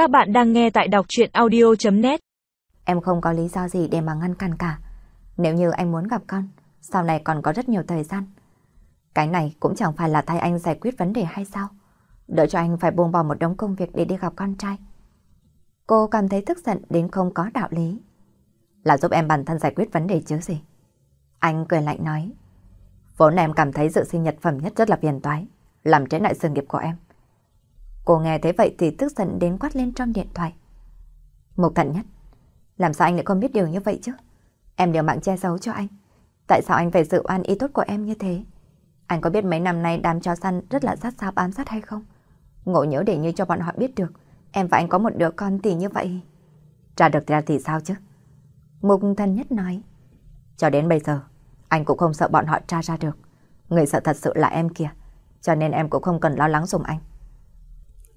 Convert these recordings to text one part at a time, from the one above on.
Các bạn đang nghe tại đọc chuyện audio.net Em không có lý do gì để mà ngăn cản cả. Nếu như anh muốn gặp con, sau này còn có rất nhiều thời gian. Cái này cũng chẳng phải là thay anh giải quyết vấn đề hay sao? Đợi cho anh phải buông bỏ một đống công việc để đi gặp con trai. Cô cảm thấy tức giận đến không có đạo lý. Là giúp em bản thân giải quyết vấn đề chứ gì? Anh cười lạnh nói. Vốn em cảm thấy dự sinh nhật phẩm nhất rất là phiền toái, làm trễ lại sự nghiệp của em. Cô nghe thấy vậy thì tức giận đến quát lên trong điện thoại. Mục thận nhất, làm sao anh lại không biết điều như vậy chứ? Em đều mạng che giấu cho anh. Tại sao anh phải dự oan ý tốt của em như thế? Anh có biết mấy năm nay đám chó săn rất là sát sao bám sát hay không? Ngộ nhớ để như cho bọn họ biết được, em và anh có một đứa con tỷ như vậy. Trả được ra thì sao chứ? Mục thân nhất nói. Cho đến bây giờ, anh cũng không sợ bọn họ tra ra được. Người sợ thật sự là em kìa, cho nên em cũng không cần lo lắng dùng anh.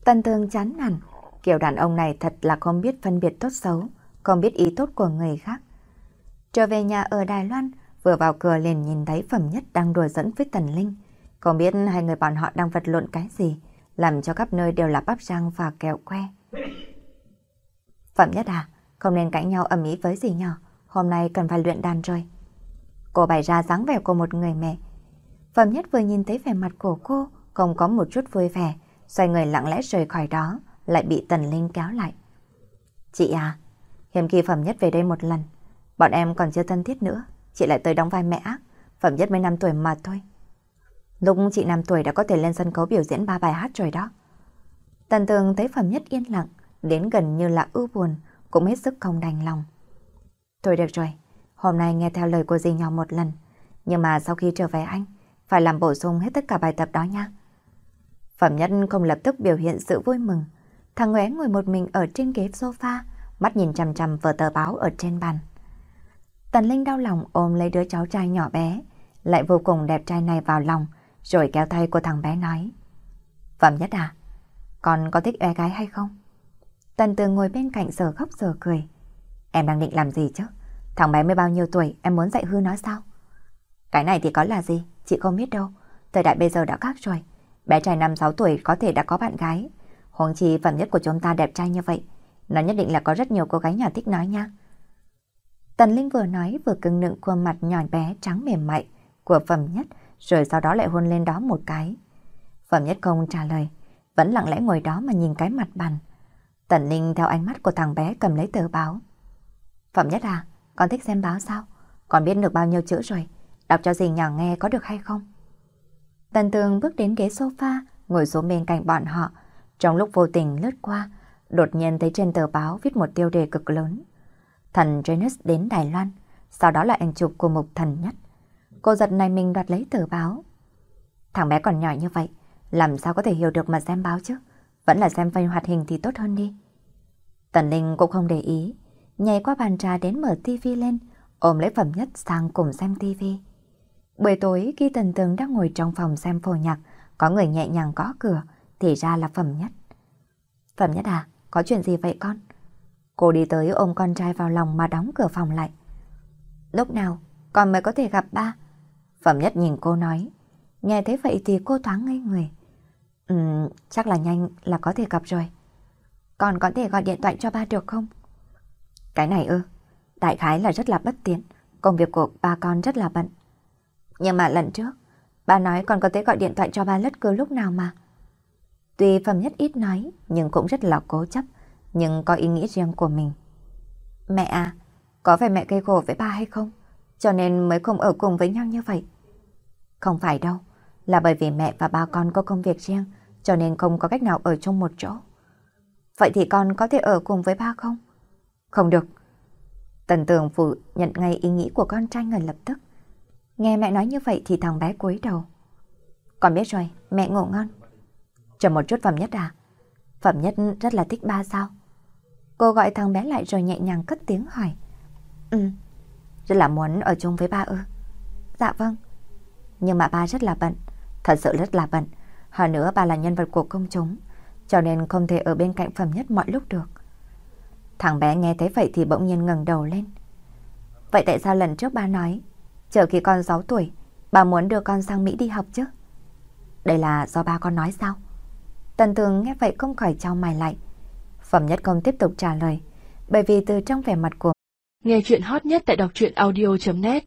Tần thường chán nản, kiểu đàn ông này thật là không biết phân biệt tốt xấu, không biết ý tốt của người khác. Trở về nhà ở Đài Loan, vừa vào cửa liền nhìn thấy Phẩm Nhất đang đùa dẫn với Tần Linh. Không biết hai người bọn họ đang vật lộn cái gì, làm cho khắp nơi đều là bắp rang và kẹo que. Phẩm Nhất à, không nên cãi nhau ầm ĩ với gì nhỏ, hôm nay cần phải luyện đàn rồi. Cô bày ra dáng vẻ của một người mẹ. Phẩm Nhất vừa nhìn thấy vẻ mặt của cô, không có một chút vui vẻ, xoay người lặng lẽ rời khỏi đó, lại bị Tần Linh kéo lại. Chị à, hiếm khi Phẩm Nhất về đây một lần, bọn em còn chưa thân thiết nữa, chị lại tới đóng vai mẹ ác, Phẩm Nhất mới 5 tuổi mà thôi. Lúc chị 5 tuổi đã có thể lên sân khấu biểu diễn ba bài hát rồi đó. Tần Tường thấy Phẩm Nhất yên lặng, đến gần như là ưu buồn, cũng hết sức không đành lòng. Thôi được rồi, hôm nay nghe theo lời của dì nhỏ một lần, nhưng mà sau khi trở về anh, phải làm bổ sung hết tất cả bài tập đó nha. Phẩm Nhất không lập tức biểu hiện sự vui mừng. Thằng Ngoé ngồi một mình ở trên ghế sofa, mắt nhìn chằm chằm vào tờ báo ở trên bàn. Tần Linh đau lòng ôm lấy đứa cháu trai nhỏ bé, lại vô cùng đẹp trai này vào lòng, rồi kéo tay của thằng bé nói. Phẩm Nhất à, con có thích bé gái hay không? Tần Tường ngồi bên cạnh giờ khóc giờ cười. Em đang định làm gì chứ? Thằng bé mới bao nhiêu tuổi, em muốn dạy hư nó sao? Cái này thì có là gì, chị không biết đâu. Thời đại bây giờ đã khác rồi. Bé trai 5-6 tuổi có thể đã có bạn gái. Huống chi phẩm nhất của chúng ta đẹp trai như vậy. Nó nhất định là có rất nhiều cô gái nhỏ thích nói nha. Tần Linh vừa nói vừa cưng nựng khuôn mặt nhỏ bé trắng mềm mại của phẩm nhất rồi sau đó lại hôn lên đó một cái. Phẩm nhất không trả lời, vẫn lặng lẽ ngồi đó mà nhìn cái mặt bàn. Tần Linh theo ánh mắt của thằng bé cầm lấy tờ báo. Phẩm nhất à, con thích xem báo sao? Con biết được bao nhiêu chữ rồi, đọc cho dì nhỏ nghe có được hay không? Tần Tường bước đến ghế sofa, ngồi xuống bên cạnh bọn họ. Trong lúc vô tình lướt qua, đột nhiên thấy trên tờ báo viết một tiêu đề cực lớn. Thần Janus đến Đài Loan, sau đó là ảnh chụp của mục thần nhất. Cô giật này mình đoạt lấy tờ báo. Thằng bé còn nhỏ như vậy, làm sao có thể hiểu được mà xem báo chứ? Vẫn là xem phim hoạt hình thì tốt hơn đi. Tần Linh cũng không để ý, nhảy qua bàn trà đến mở tivi lên, ôm lấy phẩm nhất sang cùng xem tivi. Buổi tối khi thần Tường đang ngồi trong phòng xem phổ nhạc, có người nhẹ nhàng gõ cửa, thì ra là Phẩm Nhất. Phẩm Nhất à, có chuyện gì vậy con? Cô đi tới ôm con trai vào lòng mà đóng cửa phòng lại. Lúc nào con mới có thể gặp ba? Phẩm Nhất nhìn cô nói. Nghe thế vậy thì cô thoáng ngây người. Ừ, chắc là nhanh là có thể gặp rồi. Con có thể gọi điện thoại cho ba được không? Cái này ư, đại khái là rất là bất tiện. Công việc của ba con rất là bận. Nhưng mà lần trước, ba nói còn có thể gọi điện thoại cho ba lất cứ lúc nào mà. Tuy Phẩm Nhất ít nói, nhưng cũng rất là cố chấp, nhưng có ý nghĩ riêng của mình. Mẹ à, có phải mẹ gây khổ với ba hay không? Cho nên mới không ở cùng với nhau như vậy. Không phải đâu, là bởi vì mẹ và ba con có công việc riêng, cho nên không có cách nào ở chung một chỗ. Vậy thì con có thể ở cùng với ba không? Không được. Tần tường phụ nhận ngay ý nghĩ của con trai ngay lập tức. Nghe mẹ nói như vậy thì thằng bé cúi đầu. Con biết rồi, mẹ ngủ ngon. Chờ một chút Phẩm Nhất à? Phẩm Nhất rất là thích ba sao? Cô gọi thằng bé lại rồi nhẹ nhàng cất tiếng hỏi. Ừ, rất là muốn ở chung với ba ư. Dạ vâng. Nhưng mà ba rất là bận, thật sự rất là bận. Hơn nữa ba là nhân vật của công chúng, cho nên không thể ở bên cạnh Phẩm Nhất mọi lúc được. Thằng bé nghe thấy vậy thì bỗng nhiên ngẩng đầu lên. Vậy tại sao lần trước ba nói Chờ khi con 6 tuổi, bà muốn đưa con sang Mỹ đi học chứ? Đây là do ba con nói sao? Tần tường nghe vậy không khỏi trao mày lại. Phẩm nhất không tiếp tục trả lời, bởi vì từ trong vẻ mặt của Nghe chuyện hot nhất tại đọc truyện audio.net